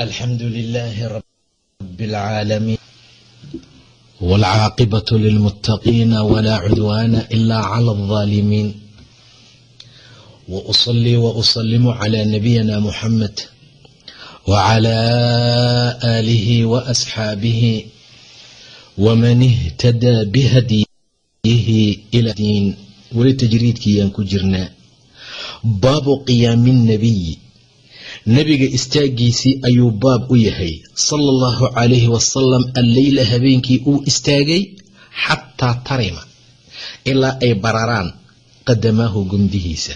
الحمد لله رب العالمين والعاقبة للمتقين ولا عدوان إلا على الظالمين وأصلي وأسلم على نبينا محمد وعلى آله وأصحابه ومن اهتدى بهديه إلى دين ولتجريدك ينكو جرنا baabu qiyaami nnabiyi nebiga istaagiisii ayuu baab u yahay. Sala allahu calayhi wasalam alleyla habeenkii uu istaagay xataa tarima ilaa ay bararaan qadamaahu gomdihiisa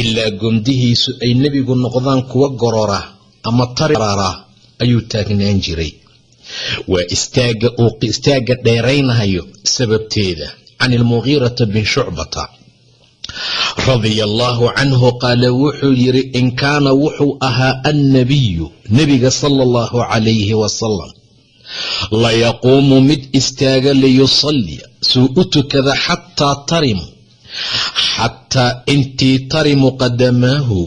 ilaa gomdihiisu ay nebigu noqdaan kuwa gorora ama tarara ayuu taagnaan jiray. Waa istaaga uu istaagga dheeraynahayo sababteeda. Can ilmugiirata bin shucbata radia allaahu canhu qaala wuxuu yidhi in kaana wuxuu ahaa annabiyu nebiga sala allahu calayhi wasalam layaquumu mid istaaga liyusalliya suu u tukada xataa tarimu xataa intii tarimu qadamaahu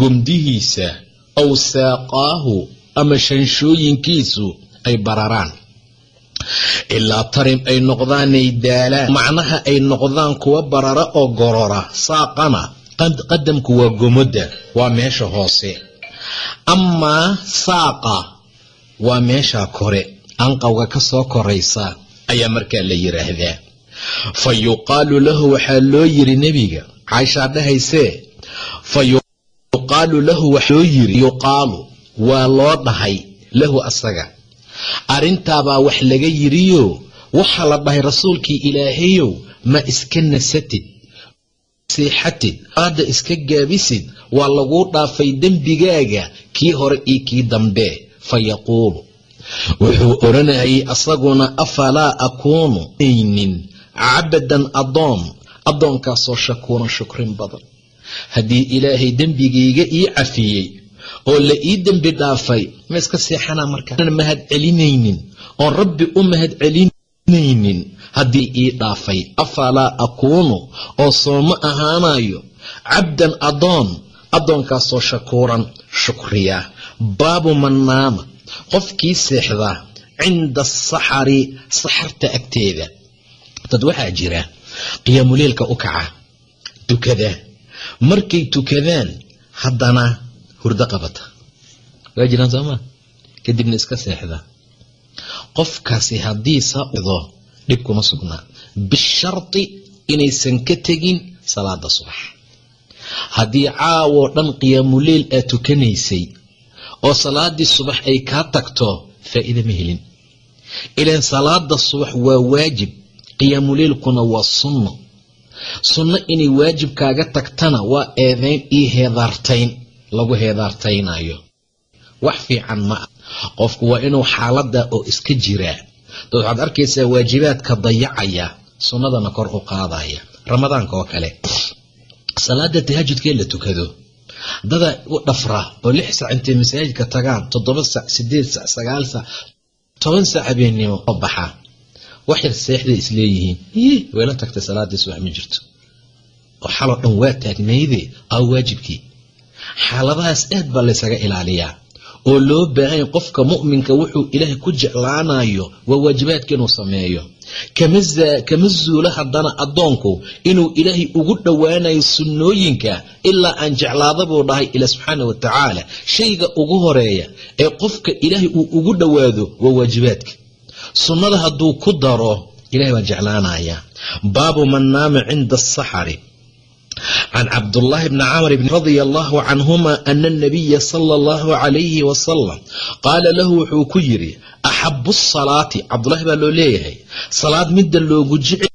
gomdihiisa aw saaqaahu ama shanshooyinkiisu ay bararaan ilaa tarim ay noqdaanay daalaan. Macnaha ay noqdaan kuwa barara oo gorora saaqana qadamku waa gomoda waa meesha hoose. Amaa saaqa waa meesha kore. Anqawga ka soo koraysa ayaa markaa la yidhaahdaa fa yuqaalu lahu waxaa loo yiri nebiga caaishaa dhahaysee fa yuqaalu lahu waxaa loo yiri yuqaalu waa loo dhahay lahu asaga arrintaabaa wax laga yiriyo waxaa la dhahay rasuulkii ilaahayow ma iska nasatid seexatid aada iska gaabisid waa laguu dhaafay dembigaaga kii hore iyo kii dambe fa yaquulu. Wuxuu odhanayay asaguna afalaa akuunu aynin cabadan addoon addoonkaasoo shakuuran shukrin badan. Haddii ilaahay dembigayga ii cafiyey oo la ii dembi dhaafay ma iska seexanaa markaa mahad celinaynin oon rabbi u mahad celinaynin haddii ii dhaafay. Afalaa akuunu oo sooma ahaanayo cabdan addoon addoonkaasoo shakuuran shukriya. Baabu mannaama qofkii seexda cinda asaxari saxarta agteeda. Dad waxaa jira qiyaamuleelka u kaca. Tukada. Markay tukadaan haddana hurdo qabata. Waa jiraan soomaa kadibna iska seexda. Qofkaasi haddii saado dhib kuma sugnaa bisharti inaysan ka tegin salaada subax. Haddii caawoo dhan qiyaamuleyl aad tukanaysay oo salaadii subax ay kaa tagto faa'iida ma helin. Ilaan salaada subax waa waajib qiyaamuleylkuna waa sunno. Sunno inay waajib kaaga tagtana waa eedayn iyo heedaartayn lagu heedaartaynayo. Wax fiican ma qofku waa inuu xaalada oo iska jiraa dad waxaad arkaysaa waajibaadka dayacaya sunnadana kor u qaadaya. Ramadaanka oo kale. Salaada tahajudkee la tukado. Dada u dhafra oo lix sac intay masaajidka tagaan toddoba sac sideed sac sagaal sac toban sac habeennimo oo baxa. Wax yar seexday isleeyihiin ih wayla tagtay salaadii subax ma jirto. Oo xaloo dhan waa taagnayde aa waajibkii xaaladahaas aad baa laysaga ilaaliyaa. Oo loo baahanya qofka mu'minka wuxuu ilaahay ku jeclaanayo waa waajibaadka inuu sameeyo. Kama zuulo haddana addoonku inuu ilaahay ugu dhowaanayo sunnooyinka ilaa aan jeclaada buu dhahay ila subxaana wa tacaala. Shayga ugu horreeya ee qofka ilaahay uu ugu dhowaado waa waajibaadka sunnada hadduu ku daro ilahay waa jeclaanaya baabu man naama cinda asaxari can cabdullaahi bni camr radia allahu canhuma ana anabiya sala allahu calayhi wasalam qaala lahu wuxuu ku yidhi axabu asalaati cabdulahi baa loo leeyahay salaad midda loogu jecel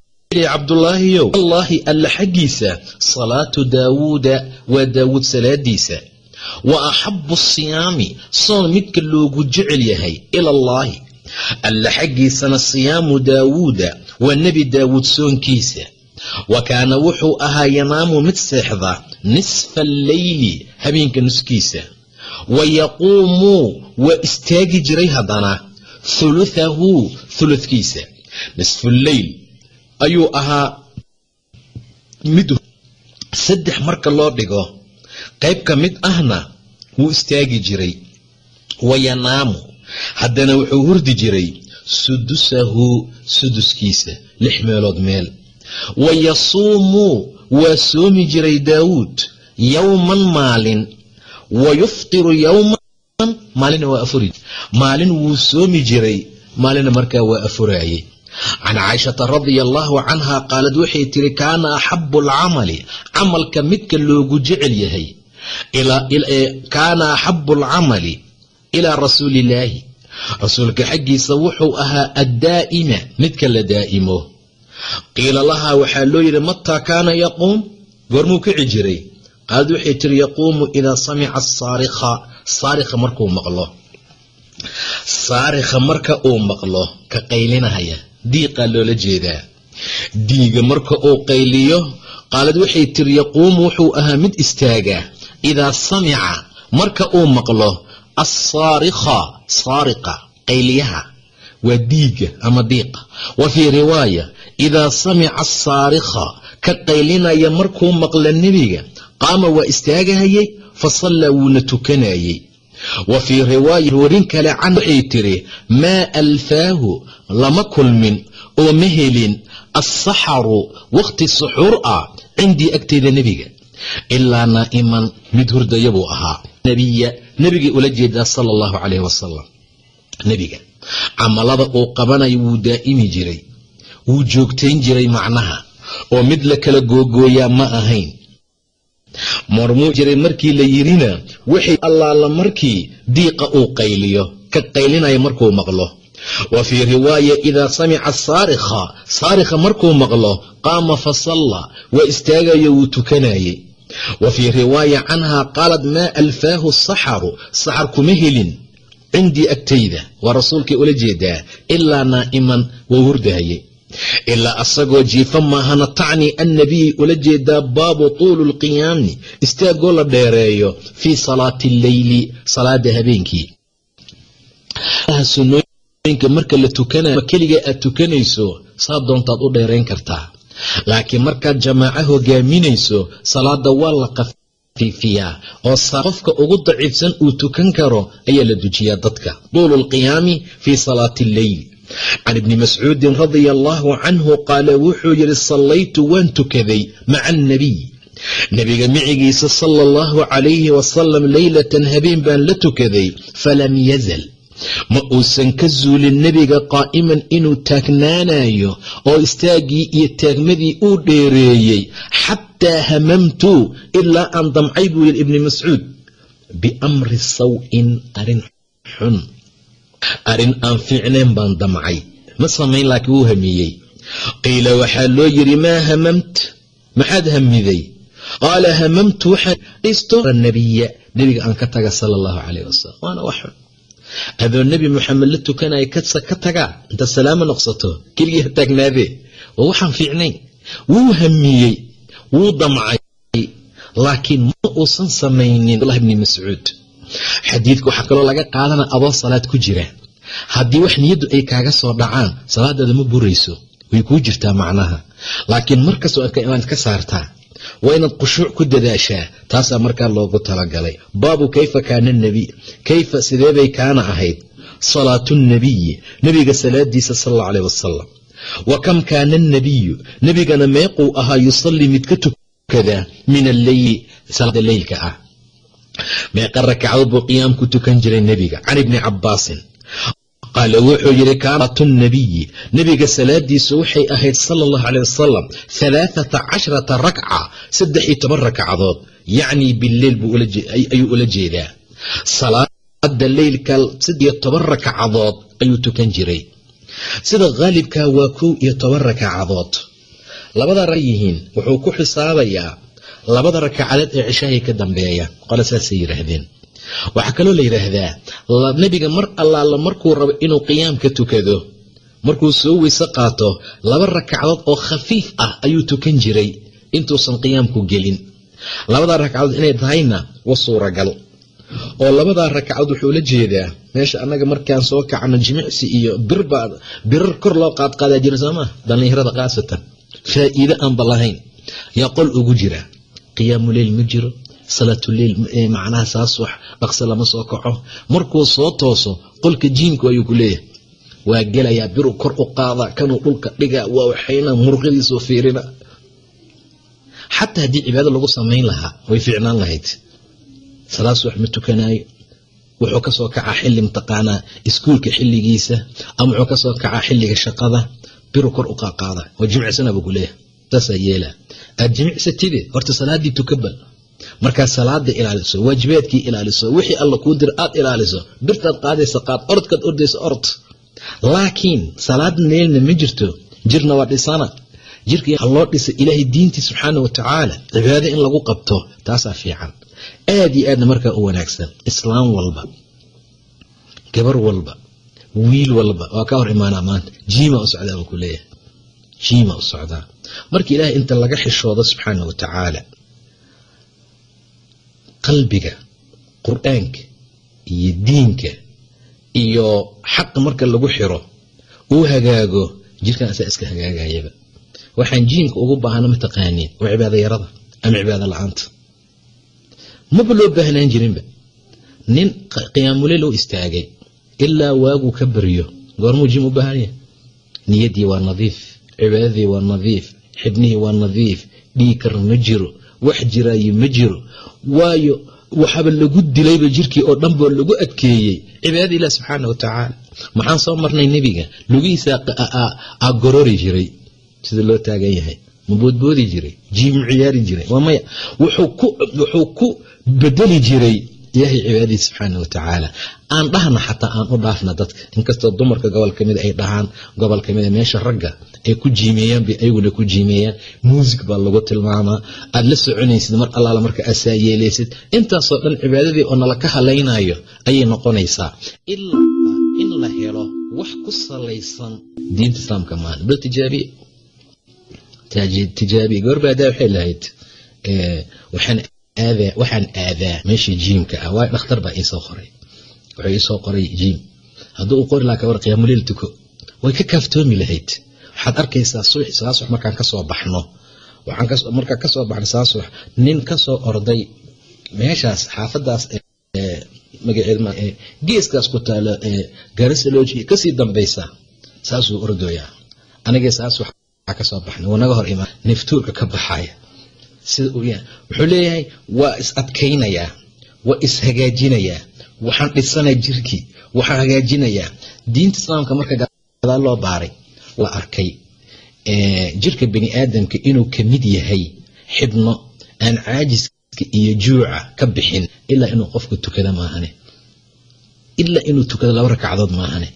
cabdulaahiyow allaahi alla xaggiisa salaatu daawuuda waa daawuud salaadiisa wa axabu asiyaami soon midka loogu jecel yahay ila allaahi alla xaggiisana siyaamu daawuuda waa nebi daawuud soonkiisa wa kaana wuxuu ahaa yanaamu mid seexda nisfa alleyli habeenka nuskiisa. Wa yaquumu waa istaagi jiray haddana thuluthahu thuludkiisa nisfuleyl ayuu ahaa mid saddex marka loo dhigo qayb ka mid ahna wuu istaagi jiray. Wa yanaamu haddana wuxuu hurdi jiray sudusahu suduskiisa lix meelood meel wa yasuumu waa soomi jiray daawuud yowman maalin wa yuftiru yowman maalina waa afuri maalin wuu soomi jiray maalina markaa waa afuraayey can caaishata radia allaahu canha qaalad waxay tiri kaana axabu alcamali camalka midka loogu jecel yahay kaana axabu alcamali ilaa rasuuli illaahi rasuulka xaggiisa wuxuu ahaa addaa'ima midka la daa'imo qiila lahaa waxaa loo yidhi mataa kaana yaquum? Goormuu kici jiray. Qaalad waxay tiri yaquumu idaa samica saarikha saarikha markuu maqlo. Saarikha marka uu maqlo ka qaylinahaya diiqaa loola jeedaa. Diiga marka uu qayliyo qaalad waxay tiri yaquumu wuxuu ahaa mid istaagaa. Idaa samica marka uu maqlo assaarikha saariqa qayliyaha. Waa diiga ama diiqa. Wa fii riwaaya idaa samica asaarikha ka qaylinaya markuu maqla nebiga qaama waa istaagahayey fa sallaa wuuna tukanayey wa fii riwaaya warin kale can waxay tiri maa alfaahu lama kulmin oo ma helin assaxaru wakhti suxuur ah cindii agteeda nebiga ilaa naa'iman mid hurdaya buu ahaa nebiya nebigay ula jeedaa sala allahu calayhi wasalam nebiga camalada uu qabanayo wuu daa'imi jiray wuu joogtayn jiray macnaha oo mid la kala googooyaa ma ahayn. Marmuu jiray markii la yidhina waxay allaala markii diiqa uu qayliyo ka qaylinaya markuu maqlo. Wa fii riwaaya idaa samica saarikha saarikha markuu maqlo qaama fa salla waa istaagayo wuu tukanayey wa fii riwaaya canhaa qaalat maa alfaahu saxaru saxar kuma helin. Cindii agtayda waa rasuulkay ula jeedaa ilaa naa'iman waa hurdahayey ilaa asagoo jiifa maahana tacni annabiyay ula jeedaa baabu tuulu lqiyaami istaagoo la dheereeyo fii salaati alleyli salaada habeenkii marka la tukanayo keliga aad tukanayso saa doontaad u dheerayn kartaa laakiin markaad jamaaco hogaaminayso salaada waa la qafiifiyaa oo qofka ugu daciifsan uu tukan karo ayaa la dujiyaa dadka tuulu fii salaati alleyl can ibni mascuudin radia allaahu canhu qaala wuxuu yidhi sallaytu waan tukaday maca annabiy nebiga micigiisa sala allahu calayhi wasalam leylatan habeen baan la tukaday falam yazal ma uusan ka zuulin nebiga qaa'iman inuu taagnaanayo oo istaaggii iyo taagmadii uu dheereeyey xataa hamamtu ilaa aan damcay buu yidhi ibni mascuud biamri saw'in arrin xun arrin aan fiicnayn baan damcay. Ma samayn laakiin wuu hamiyey. Qiila waxaa loo yidhi maa hamamt. Maxaad hamiday? Qaala hamamtu waxaan nabiya nebiga aan ka taga sala allahu calayh wasalam waana wax xun. Adoo nebi moxamed la tukanaya ka tagaa inta salaamo noqsato keligii ha taagnaadee. Waa waxaan fiicnayn wuu hamiyey wuu damcay laakiin ma uusan samaynin. Allah ibni mascuud. Xadiidka waxaa kaloo laga qaadana adoo salaad ku jira haddii wax niyaddu ay kaaga soo dhacaan salaadaada ma burayso way kuu jirtaa macnaha. Laakiin markastoo inaad ka saartaa waa inaad khushuuc ku dadaashaa taasaa markaa loogu talagalay. Baabu kayfa kaana nebiy kayfa sideebay kaana ahayd? Salaatu nnabiyi nebiga salaadiisa sal alla caleh wasalam wa kam kaana annabiyu nebigana meequu ahaa yusallii mid ka tukada min alleyli salaada leylka ah. Meeqa rakacadood buu qiyaamku tukan jiray nebiga can ibni cabbaasin qaala wuxuu yidhi kaanatu nabiyi nebiga salaadiisu waxay ahayd sala allahu caleyh wasalam halaathata casharata rakca saddex iyo toban rakacadood yacnii bileyl ayuu ula jeedaa. Salaada leylka saddex toban rakacadood ayuu tukan jiray. Sida khaalibka waa kow iyo toban rakacadood labada ra yihiin wuxuu ku xisaabayaa labada rakacadeed ee cishahay ka dambeeya. Qole saasay yidhaahdeen waxaa kaloo la yidhaahdaa nebiga mar allaala markuu rabo inuu qiyaamka tukado markuu soo weyse qaato laba ragcadood oo khafiif ah ayuu tukan jiray intuusan qiyaamku gelin. Labadaa ragcadood inay tahayna wa suuragal. Oo labadaa ragcadood wuxuu la jeedaa meesha annaga markaan soo kacno jimicsi iyo birbaa birar kor loo qaadqaadaa jira soomaa? Dhallinyarada khaasatan faa'iide aanba lahayn. Yaa qol ugu jira qiyaamuleyl ma jiro salaatuleyl macnaha saas wax dhaqso lama soo kaco. Markuu soo tooso qolka jiimku ayuu ku leeyahay. Waa gelayaa biru kor u qaada kanuu dhulka dhiga waa waxayna murqadiisuu fiirina. Xataa haddii cibaado lagu samayn lahaa way fiicnaan lahayd. Salaad subax ma tukanaayo. Wuxuu ka soo kacaa xili mataqaanaa iskuulka xiligiisa ama wuxuu ka soo kacaa xilliga shaqada. Biru kor u waa jimicsana buu kuleeyahay saasaa yeela aad jimicsatide horta salaadii tukabal markaad salaada ilaaliso waajibaadkii ilaaliso wixii alla kuu dira aad ilaaliso birtaad qaadaysa qaad orodkaad ordaysa orod. Laakiin salaad meelna ma jirto jirna waa dhisana. Jirka loo dhisa ilaahay diintii subxaana wa cibaado in lagu qabto taasaa fiican. Aad iyo aadna markaa u wanaagsan islaam walba gabar walba wiil walba waa ka hor imaanaa maanta. Jiima u socdaa buu ku leeyahay. Jiima u socdaa. Marka ilaahay inta laga xishoodo subxaana wa qalbiga qur'aanka iyo diinka iyo xaqa marka lagu xiro uu hagaago jirkan asaa iska hagaagayaba. Waxaan jiinka ugu baahana mataqaaniin waa cibaado yarada ama cibaado la'aanta. Maba loo baahnaan jirinba. Nin qiyaamuleyl u istaagay ilaa waaguu ka baryo goormuu jim u baahan yahay niyaddii waa nadiif cibaadadii waa nadiif xibnihii waa nadiif dhiikar ma jiro wax jiraayo ma jiro. Waayo waxaaba lagu dilayba jirkii oo dhan boo lagu adkeeyey. Cibaadada ilah subxaana wa tacaala. Maxaan soo marnay nebiga? Lugihiisa a gorori jiray. Sida loo taagan yahay. Ma boodboodi jiray. Jiimu ciyaari jiray. Waa maya. Wuxuu ku bedeli jiray ilaahay cibaadadiisa subxaana wa tacaala aan dhahna xataa aan u dhaafna dadka inkastoo dumarka gobol kamida ay dhahaan gobol kamida meesha ragga ay ku jiimeeyaan bay ayaguna ku jiimeeyaan muusig baa lagu tilmaamaa. Aad la soconaysid mar allaala marka asaa yeelaysid intaasoo dhan cibaadadii oo nala ka halaynayo ayay noqonaysaa. Ilaa in la helo wax ku salaysan diinta islaamka maan bal tijaabiye tijaabiye goorbaadaa waxay lahayd waxaan aadaa waxaan aadaa meeshii jiimka ah. Waayo dhakhtar baa iisoo qoray. Wuxuu iisoo qoray jiim. Hadduu u qori laha ka tuko. Way ka kaaftoomi lahayd. Waxaad arkaysaa subax saasubax markaan ka soo baxno. Markaan ka soo baxno saasubax nin ka soo orday meeshaas xaafadaas magaceed geeskaas ku taalo garisaloji ka sii dambaysa saasuu ordoyaa anigee saas waxaa ka soo baxnay? Wanaga hor imaan niftuurka ka baxaya sida wuxuu leeyahay waa is adkaynayaa waa is hagaajinayaa waxaan dhisanaya jirkii waxaan hagaajinayaa diinta islaamka marka gadaal loo baaray la arkay jirka bani aadamka inuu ka mid yahay xibno aan caajiska iyo juuca ka bixin ilaa inuu qofku tukada maahane. Ilaa inuu tukado laba rakacdood maahane.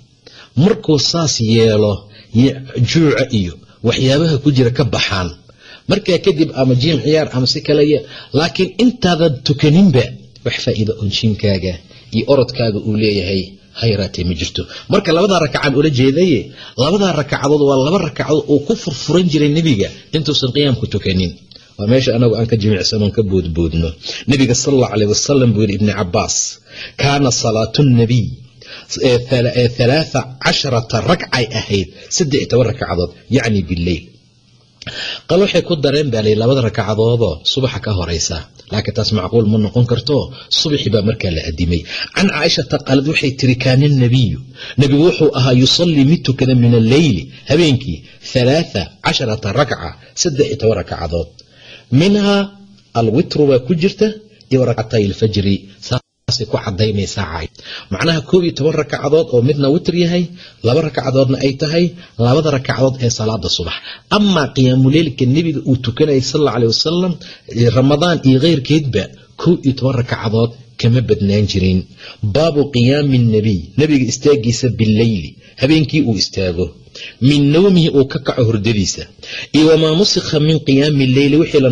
Markuu saas yeelo juuca iyo waxyaabaha ku jira ka baxaan markaa kadib ama jiim ciyaar ama si kale laakiin intaadan tukaninba wax faa'iida oo jiimkaaga iyo orodkaaga uu leeyahay hayraatee ma jirto. Marka labadaa rakacaan ula jeedaye labadaa rakacadood waa laba rakacadood uu ku furfuran jiray nebiga intuusan qiyaamku tukanin. Waa meesha anagu aan ka jimicsanoon ka boodboodno. Nebiga sal allahu aleh wasalam buu yidhi ibni cabaas kaana salaatu nabiy halaatha casharata ragcay ahayd saddex toban rakacadood yacni bileyl qal waxay ku dareen baa lay labada rakacadoodoo subaxa ka horaysa laakiin taas macquul ma noqon karto subaxi baa markaa la adimay can caaishata qaalad waxay tiri kaana nabiyu. Nebigu wuxuu ahaa yusallii mid tukada min alleyli habeenkii halaatha casharata rakca saddex iyo toban rakacadood. Minhaa alwitru baa ku jirta iyo rakcatay alfajri macnaha koob iyo toban rakacadood oo midna witr yahay laba rakacadoodna ay tahay labada rakacadood ee salaada subax. Amaa qiyaamuleylka nebiga uu tukanayay sal aleh wasalam ramadaan iyo keyrkeedba koob iyo toban rakacadood kama badnaan jirin. Baabu qiyaami nabiy nebiga istaagiisa bileyli habeenkii uu istaago min nawmihi uu ka kaco hurdadiisa. Iyo wamaa nusikha min qiyaami leyli wixii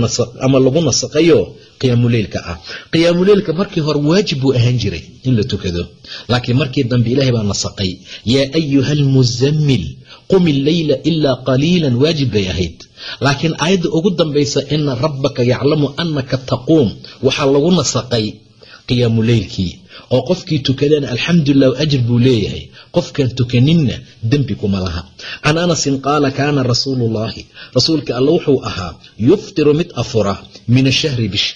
ama lagu nasaqayo qiyaamuleylka ah. Qiyaamuleylka markii hore waajib buu ahaan jiray in la tukado. Laakiin markii dambe ilaahay baa nasaqay yaa ayuha almuzammil qum illeyla ilaa qaliilan waajib bay ahayd. Laakiin aayadda ugu dambaysa ina rabbaka yaclamu annaka taquum waxaa lagu nasaqay qiyaamuleylkii oo qofkii tukadana alxamdulilah ajir buu leeyahay qofkaan tukaninna dembi kuma laha. Can anasin qaala kaana rasuuluullaahi rasuulka alle wuxuu ahaa yuftiru mid afura min ashahri bishi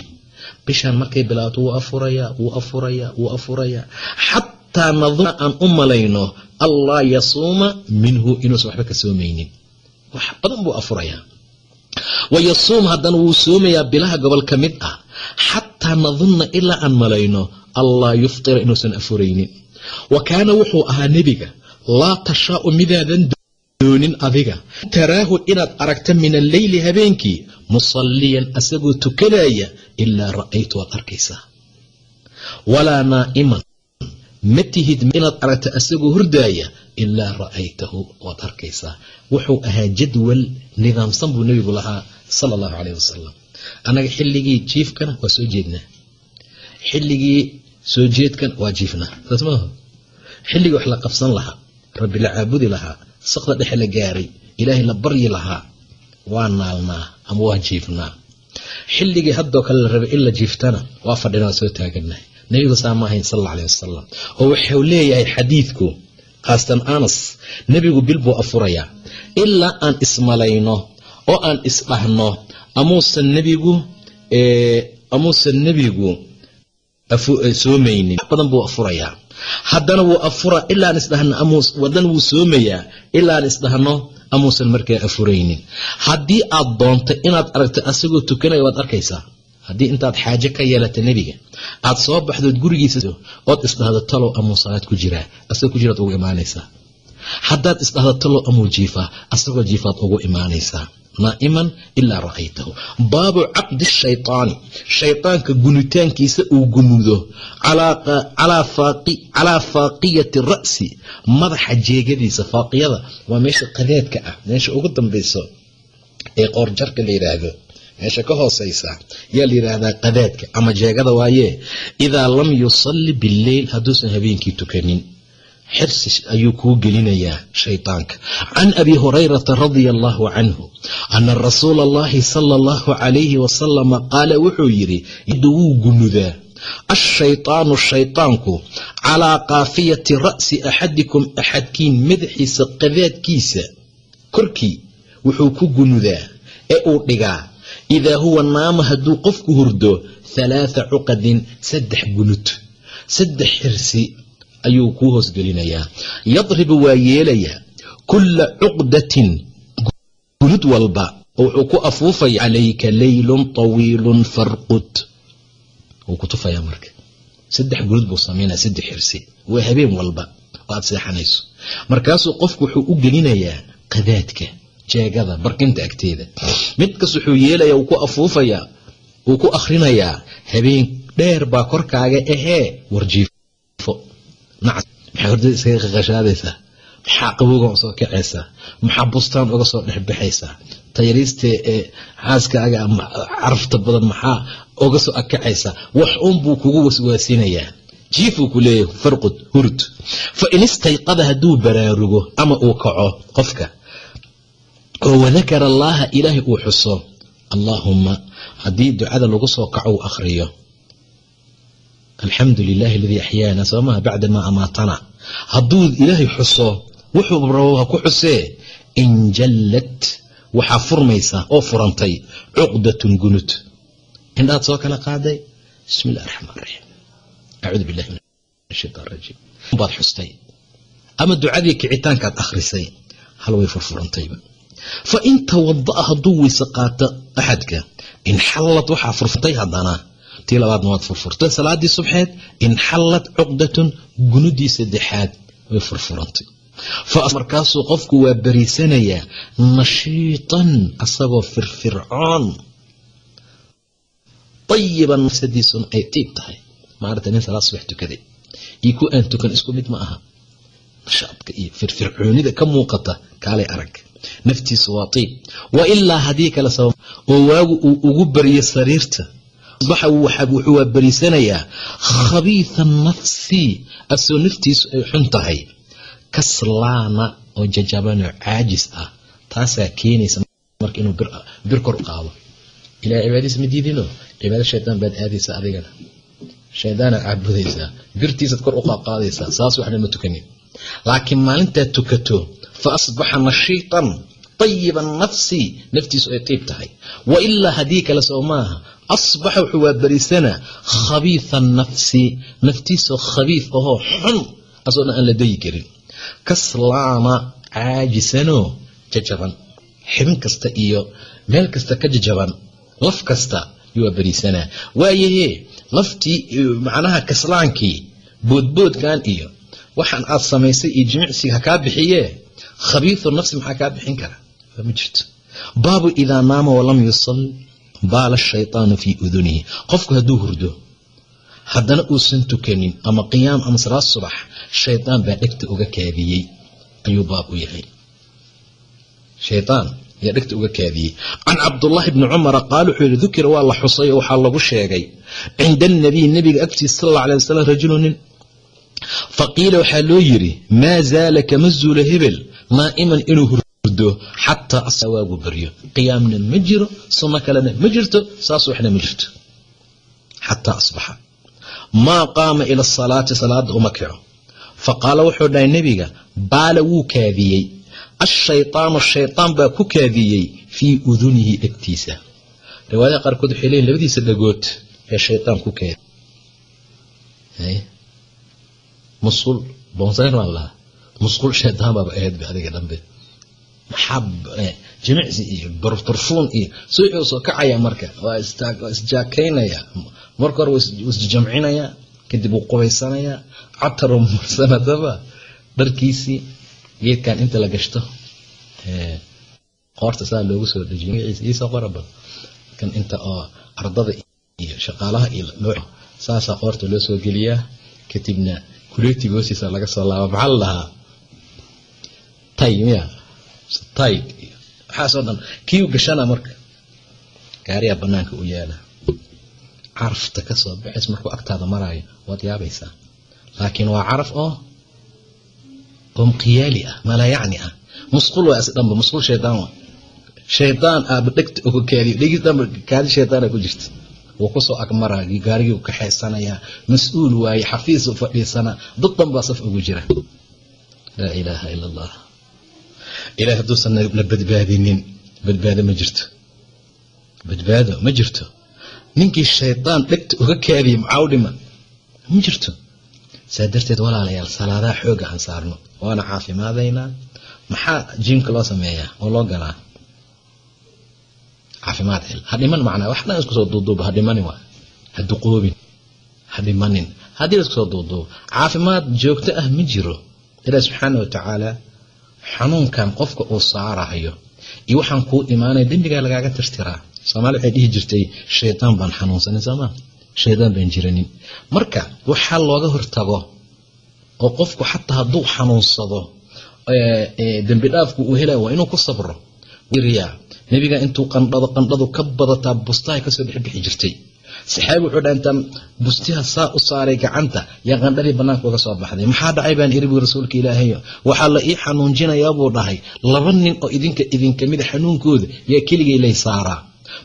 bishaan markay bilaabato wuu afurayaa wuu afurayaa wuu afurayaa xataa naduna aan u malayno allaa yasuuma minhu inuusan waxba ka soomaynin. Wax badan buu afurayaa. Wayasuum haddana wuu soomayaa bilaha gobol ka mid ah xataa nadunna ilaa aan malayno allaa yuftira inuusan afuraynin wa kaana wuxuu ahaa nebiga laa tashaau midaadan doonin adiga. Taraahu inaad aragta min alleyli habeenkii musalliyan asagoo tukanaya ilaa ra'aytu waad arkaysaa. Walaa naa'iman ma tihid inaad aragta asagoo hurdaaya ilaa ra'aytahu waad arkaysaa. Wuxuu ahaa jadwal nidaamsan buu nebigu lahaa sala allahu caleyh wasalam annaga xilligii jiifkana waa soo jeednaa. Xilligii soo jeedkan waa jiifnaa. Saas maaho xilligii wax la qabsan lahaa rabbi la caabudi lahaa sakda dhexe la gaaray ilaahay la baryi lahaa waa naalnaa ama waa jiifnaa. Xilligii haddoo kale la rabay in la jiiftana waa fadhina soo taagannahay nebigu saa ahayn sal alla aleh wasalam oo wuxuu leeyahay xadiidku khaastan anas nebigu bil buu afurayaa ilaa aan ismalayno oo aan isdhahno amuusan nebigu amuusan nebigu soomaynin. Badan buu afurayaa. Haddana wuu afura ilaan isdhahno haddana wuu soomayaa ilaan isdhahno amuusan markaa afuraynin. Haddii aad doonto inaad aragto asagoo tukanaya waad arkaysaa. Haddii intaad xaaje ka yeelata nebiga aad soo baxdood gurigiisa ood isdhahdo talow amuu ku jiraa asagoo ku jiraad ugu imaanaysaa. Haddaad isdhahdo talow amuu jiifaa asagoo jiifaad ugu imaanaysaa naa'iman ilaa ra'aytahu. Baabu caqdi shaytaani. Shaytaanka gunitaankiisa uu gunudo calaa faaqiyati ra'si. Madaxa jeegadiisa faaqiyada waa meesha qadeedka ah meesha ugu dambayso ee qoorjarka la yidhaahdo meesha ka hoosaysa yaa la yidhaahdaa qadaadka ama jeegada waaye idaa lam yusalli billeyl hadduusan habeenkii tukanin xirsi ayuu kuu gelinayaa shaytaanka. Can abi hurayrata radia allahu canhu ana rasuula allahi sala allahu calayhi wasalama qaala wuxuu yidhi yaddu wuu gunudaa ashaytaanu shaytaanku calaa kaafiyati ra'si axadikum axadkiin madaxiisa qadaadkiisa korkii wuxuu ku gunudaa ee uu dhigaa. Idaa huwa naama hadduu qofku hurdo halaatha cuqadin saddex gunud saddex xirsi ayuu kuu hoosgelinayaa yadribu waa yeelayaa kulla cuqdatin gunud walba wuxuu ku afuufaya calayka leylun tawiilun farqud. Wuu ku tufayaa marka. Saddex gunud buu samaynaya saddex xirsi. Waa habeen walba oo aad seexanayso. Markaasuu qofku wuxuu u gelinayaa qadaadka jeegada barkinta agteeda. Midkas wuxuu yeelaya uu ku afuufayaa wuu ku akhrinayaa. Habeen dheer baa korkaaga ahee warjiifo maxaa hordada iskaga maxaa qabowgan u soo kacaysaa. Maxaa bustaan uga soo dhexbaxaysaa tayariistee ee xaaskaaga carafta badan maxaa uga soo akacaysaa wax uunbuu kugu waswaasinayaa jiifuu ku leeyahay farqud hurud. Fa istayqada hadduu baraarugo ama uu kaco qofka oo wadakara allaaha ilaahay uu xuso allaahumma haddii ducada lagu soo kaco uu akhriyo alxamdu lilahi aladii axyaana soo maha bacda maa amaatana hadduu ilaahay xuso wuxuu rabo ku xusee. Injallat waxaa furmaysa oo furantay cuqdatun gunud indhaad soo kala qaaday? Bismi illahi raxmaan raxiim acuudu billahi min ashaytaan rajiim. Baad xustay. Ama ducadii kicitaankaad akhrisay hal way furfurantayba fa in tawada'a hadduu weyse qaato axadka inxallad waxaa furfurtay haddana tii labaadna waad furfurtay. Salaadii subxeed inxallad cuqdatun gunudii saddexaad way furfurantay. Markaasuu qofku waa bariisanayaa nashiitan asagoo firfircoon. Ayiban nafsadiisuna ay tiib tahay. Maarata nin salaad subax tukaday. Iyo ku aan tukan isku mid ma aha. Nashaadka iyo firfircoonida ka muuqata kaalay arag. Naftiisu waa tiib. Wa ilaa haddii kale oo waagu uu ugu baryo sariirta asbaxa wuxuu waa beriisanayaa khabiitha nafsi asoo naftiisu ay xun tahay kaslaana oo jajabanoo caajis ah taasaa keenaysa marka inuu bir kor qaado ilahay cibaadadiisa ma diidino cibaada shaydaan baad aadaysaa adigana shaydaanaad caabudaysaa birtiisaad kor u saas waxna ma tukanin laakiin maalintaad tukato fa asbaxa nashiitan tayiba nafsi naftiisu ay tiib tahay wa ilaa haddii kale soo maaha asbaxa wuxuu waa berisanaa khabiitha nafsi naftiisoo khabiif ahoo xun asoo aan la dayi karin kaslaana caajisanoo jajaban xibin kasta iyo meel kasta ka jajaban laf kasta yuwaa beriisanaa waayahee laftii macnaha kaslaankii boodboodkan iyo waxaan aad samaysay iyo jimicsiga ha kaa bixiyee khabiithu nafsi maxaa kaa bixin kara ma jirto baabu idaa naama walam yusal baala shaytaanu fii udunihi. Qofku hadduu hurdo haddana uusan tukanin ama qiyaam ama salaad subax shaydaan baa dhegta uga kaadiyey ayuu baab u yahay. Shaytaan ayaa dhegta uga kaadiyey. Can cabdullaahi bni cumara qaal wuxuu yihi dukira waa la xusay oo waxaa lagu sheegay. Cinda alnabiy nabiga agtiisa sal alla alay wasalam rajulu nin. Faqiila waxaa loo yidhi maa zaala kama zuulo hebel naa'iman inuu hurdo xataa waagu baryo. Qiyaamna ma jiro sunno kalena ma jirto saas waxna ma jirto. Xataa asbaxa. Maa qaama ila asalaati salaada uma kico faqaala wuxuu dhahay nebiga baala wuu kaadiyey. Ashaytaanu shaytaan baa ku kaadiyey fii udunihi dhegtiisa. Riwaayadaha qaarkood waxay leeyihiin labadiisa dhagood ee shaytaan ku kaadi. Musul boonsayn baan lahaa. Musqul shaytaan baaba ahaydba adiga dhambe maxaa jimicsi iyo barfuun iyo suuxuu soo kacaya marka waa isjaakaynaya marka hore isjamcinayaa kadib wuu qubaysanayaa cataruu marsanadaba dharkiisii geedkan inta la gashto qoorta saa loogu soo iisoo qoraba kan inta oo ardada iyo shaqaalaha saasaa qoorta loo soo geliyaa kadibna kuleetiga laga soo laaba maxaa la dhahaa tay miya tay waxaasoo dhan kii u gashana marka gaariyaa banaanka u yaalla. Carafta ka soo baxays markuu agtaada maraayo waad yaabaysaa. Laakiin waa caraf oo oo qiyaali ah malaa yacni ah. Musqul waa is dhanba musqul shaydaan waa. Shaydaan aaba dhegta uga kaadiyo dhegis dhanba kaadi shaydaana ku jirta wuu ku soo agmaraa gaarigii u kaxaysanayaa mas'uul waaye xafiis u fadhiisanaa dad dhan baa saf ugu jira. Laa ilaaha ila allah ilahay hadduusan la badbaadinin badbaado ma jirto badbaado ma jirto ninkii shaydaan dhegta uga kaadiyey maxaa ma jirto saa darteed walaalayaal salaadaha xooga aan saarno waana caafimaadaynaa maxaa jiimka loo sameeyaa oo loo galaa caafimaad hel ha macnaa wax dhan isku soo duuduuba ha waa ha duqoobin ha dhimanin haddii isku soo duuduubo caafimaad joogto ah ma jiro ilaah subxaana watacaala xanuunkan qofka uu saarahayo iyo waxaan kuu imaanaya dembigaa lagaaga tirtiraa. Soomaali waxay dhihi jirtay shaydaan baan xanuunsanin soomaa shaydaan baan jiranin marka waxaa looga hortago oo qofku xataa hadduu xanuunsado dembi dhaafku uu helaya waa inuu ku sabro. Riyaa nebiga intuu qandhado qandhadu ka badataa bustahay ka soo dhexbixi jirtay saxaabi wuxuu dhaha intaan bustiha saa u saaray gacanta yaa qandhadii bannaanka uga soo baxday. Maxaa dhacay baan iri bui rasuulka ilaahayo waxaa la ii xanuunjinayaa buu dhahay. Laba nin oo idinka idinka xanuunkooda yaa keligay lay saaraa.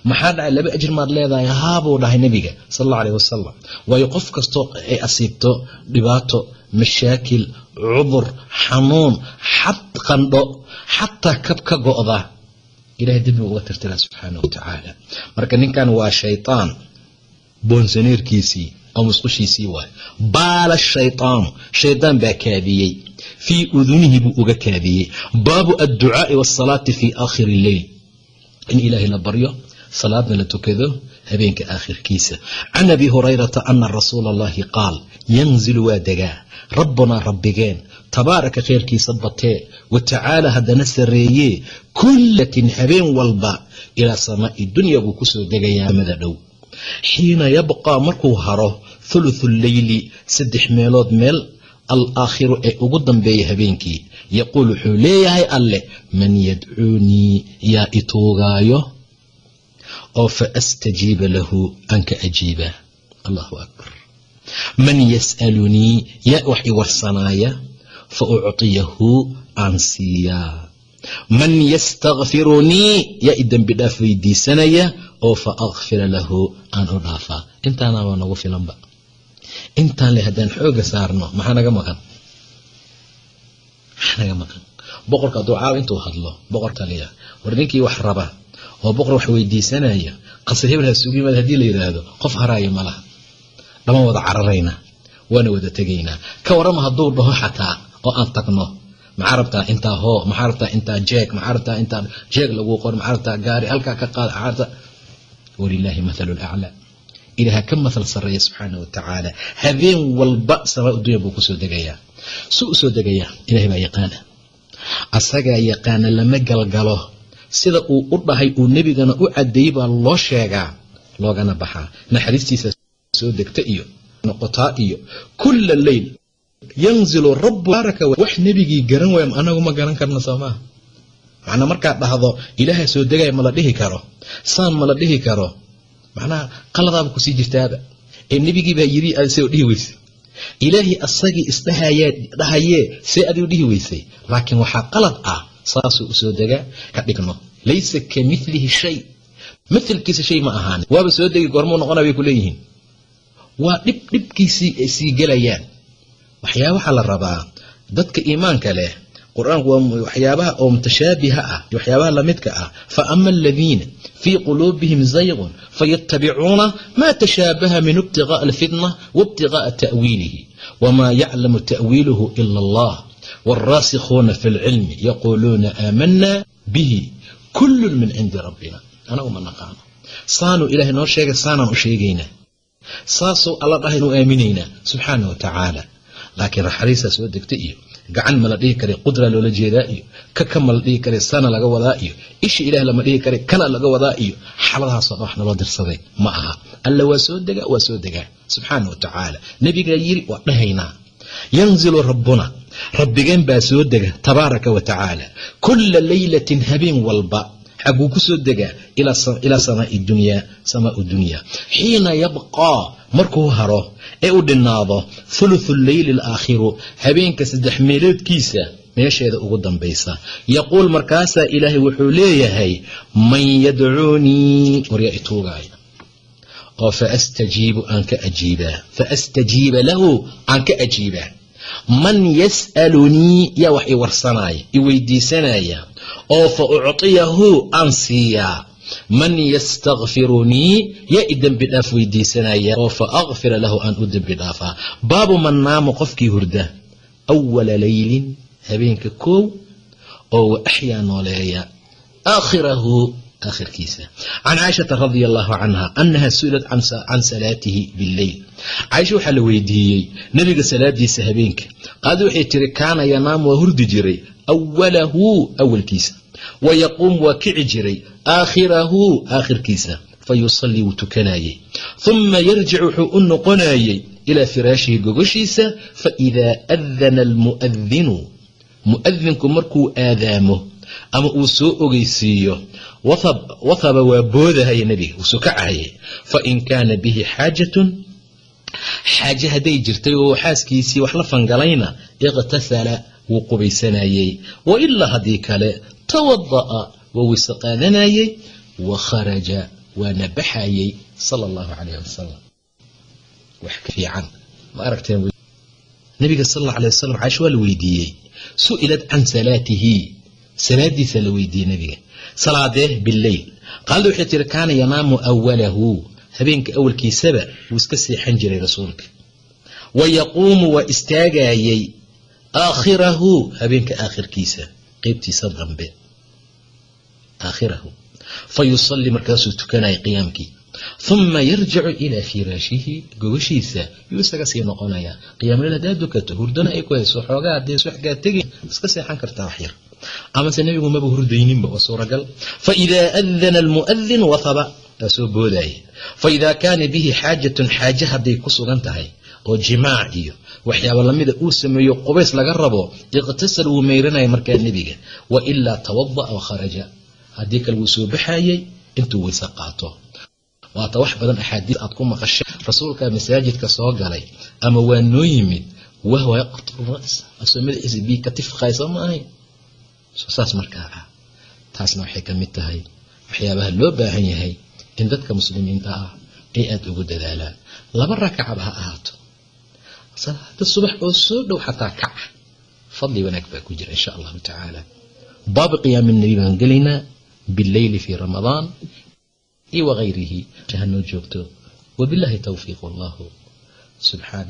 Maxaa dhacay? Laba ajir maad leedahay haabuu dhahay nebiga sal allau aleh wasalam waayo qof kastoo ay asiibto dhibaato mashaakil cudur xanuun xad qandho xataa kab ka go'da. Ilahay dembigu uga tirtira subxaana wa tacaala. Marka ninkan waa shaytaan boonsaneerkiisii oo musqushiisii waay. Baala shaytaanu shaydaan baa kaadiyey. Fii udunihi buu uga kaadiyey. Baabu adducaai waasalaati fii aakhiri lleyl in ilaahay la baryo salaadna la tukado habeenka aakhirkiisa. Can abi hurayrata ana rasuula allahi qaal yanzilu waa degaa. Rabbunaa rabbigeen tabaaraka kheyrkiisa batee wa tacaala haddana sarreeyee kullatin habeen walba ilaa samaa'i dunya buu ku soo degayaa. Dhow xiina yabqaa markuu haro thuluthu lleyli saddex meelood meel alaakhiru ee ugu dambeeya habeenkii. Yaquul wuxuu leeyahay alleh man yadcuunii yaa ituugaayo oo fa astajiiba lahu aan ka ajiiba. Allahu akbar. Man yas'alunii yaa wax i warsanaaya? Fa ucطiyahu aan siiyaa man yastakfirunii yaa i dembi dhaaf weydiisanaya oo fa akfira lahu aan u dhaafaa intaanaabaa nagu filanba intaan le haddaan xooga saarno maxaa naga maqan? Maxaa naga maqan? Boqorka caawa intuu hadlo boqorka liya war ninkii wax raba oo boqor wax weydiisanaya qasar hebel ha sugu yimaad haddii la yidhaahdo qof haraayo ma dhama wada cararayna waana wada tegaynaa. Ka warama hadduu dhaho xataa oo aan tagno maxaa rabtaa intaa hoo maxaa rabtaa intaa jeeg maxaa rabtaa intaa jeeg lagu qor maxaa rabtaa gaari halkaa ka qaad maxaa walilaahi mathalu laclaa ilaaha ka mathal sarreeya subxaana wa habeen walba samaa dunya buu ku soo degayaa. Suu u soo degayaa ilahay baa yaqaana. Asagaa yaqaana lama galgalo. Sida uu u dhahay uu nebigana u cadeeyey baa loo sheegaa. Loogana baxaa. Naxariistiisa soo degta iyo noqotaa iyo. Kulla leyl yanzilu rabu baaraka wax nebigii garan waaya anagu ma garan karna soo maaha macnaa markaad dhahdo ilaaha soo degaya ma la dhihi karo saan ma la dhihi karo. Macnaha qaladaaba ku sii jirtaaba. Ee nebigii baa yiri se dhihi weysay. Ilaahay asagii isdhahayee see adigu dhihi weysay. Laakiin waxaa qalad ah saasuu u soo degaa ka dhigno. Laysa ka milihi shay. Maalkiisa shay ma ahaanin waaba soo degi goormuu noqona bay ku leeyihiin. Waa dhib dhibkiisii ay sii gelayaan waxyaa waxaa la rabaa dadka iimaanka leh qur-aanku waa waxyaabaha oo mutashaabiha ah iyo waxyaabaha lamidka ah fa ama aladiina fii quluubihim zaygun fayatabicuuna maa tashaabaha min ibtigaءa alfitna waibtigaءa ta'wiilihi wma yaclamu ta'wiiluhu ila allah wاlraasikhuuna fi اlcilmi yaquuluuna aamana bihi kulu min cindi rabbina anagu ma naqaano saanuu ilahay noo sheegay saanaan u sheegaynaa saasuu alla dhahay inuu aaminaynaa subxaana wa tacaala laakiin naxariistaa soo degta iyo gacan ma la dhihi kara qudra loola jeedaa iyo ka ka ma la dhihi kara sana laga wadaa iyo isha ilaah lama dhihi kara kana laga wadaa iyo xaladahaasoo dhan wax naloo dirsaday ma aha. Alla waa soo degaa waa soo degaa. Subxaana wa tacaala. Nebigaa yiri waa dhahaynaa. Yanzilu rabbuna. Rabbigeen baa soo dega tabaaraka wa tacaala. Kulla leylatin habeen walba. Xaguu ku soo degaa ilaa samaai dunyaa xiina yabqaa markuu haro ee u dhinaado thuluthu leyli alaakhiru habeenka saddex meeloodkiisa meesheeda ugu dambaysa. Yaquul markaasaa ilaahay wuxuu leeyahay man yadcuunii waryaa ituugaaya oo faastajiibu aan ka ajiibaa faastajiiba lahu aan ka ajiibaa man yas'alunii yaa wax i warsanaaya i weydiisanaya. Oo fa ucطiyahu aan siiyaa man yastakfirunii yaa i dembi dhaaf weydiisanaya oo fa akfira lahu aan u dembi dhaafaa. Baabu man qofkii hurda. Awala leylin habeenka koow oo wa axyaa nooleeya. Aakhirahu aakhirkiisa. Can caaishata radia allahu canha anaha su'ilat can salaatihi billeyl caaisha waxaa la weydiiyey nebiga salaadiisa habeenka. Qaadi waxay tiri kaana yanaamu waa hurdi jiray. Awalahu awalkiisa. Wa yaquum waa kici jiray aakhirahu aakhirkiisa. Fa yusallii wuu tukanayey. Uma yarjic wuxuu u noqonayey ilaa firaashihi gogoshiisa faidaa adana almu'adinu mu'adinku markuu aadaamo ama uu soo ogeysiiyo wathaba waa boodahaya nebiga wuu sokacahayay fain kaana bihi xaajatun xaaje hadday jirtay oo xaaskiisii wax la fangalayna iqtasala wuu qubaysanayey. Wa ilaa haddii kale tawada'a waa weyse qaadanayey wa kharaja waana baxayey sala allahu calayh wasalam wax ka fiican. Ma aragteen nabiga sal alla alay wasalam caasha waa la weydiiyey. Su'ilat can salaatihi. Salaadiisa la weydiiyey nabiga. Salaadee bileyl qaalada waxay tiri kaana yanaamu awalahu habeenka awalkiisaba wuu iska seexan jiray rasuulka. Wa yaquumu waa istaagayey aakhirahu habeenka aakhirkiisa qeybtiisa dambe aakhirahu. Fa yusallii markaasuu tukanaya qiyaamkii. Uma yarjicu ilaa firaashihi gogashiisa yuu isaga sii noqonayaa qiyaamleel haddaad dukato hurdana ay ku hayso xoogaa haddee suxgaa tegi iska seexan kartaa wax yar. Amase nebigu maba hurdayninba waa suuragal. Faidaa adana almu'adin wathaba waa soo boodaya faidaa kaana bihi xaajatun xaaje hadday ku sugan tahay oo jimaac iyo waxyaaba lamida uu sameeyo qubays laga rabo iqtasal wuu meyranaya markaa nebiga. Wa ilaa tawada'a wa kharaja haddii kale wuu soo baxayey intuu weyse qaato. Waata wax badan axaadiis aad ku maqashay. Rasuulkaa masaajidka soo galay ama waa noo yimid wahwa yaqturu ras asoo madaxiisa biyo ka tifqay soo ma ahayn saas markaa ah. Taasna waxay ka mid tahay waxyaabaha loo baahan yahay in dadka muslimiinta ah ay aada ugu dadaalaan. Laba rakacaba ha ahaato. Salaada subax oo soo dhow xataa kaca fadli wanaag baa ku jira insha allahu tacaala. Baabi qiyaami baan gelaynaa bileyli fii ramadaan iyo wagayrihi hanoo joogto wabillahi towfiiq wallahu subxaana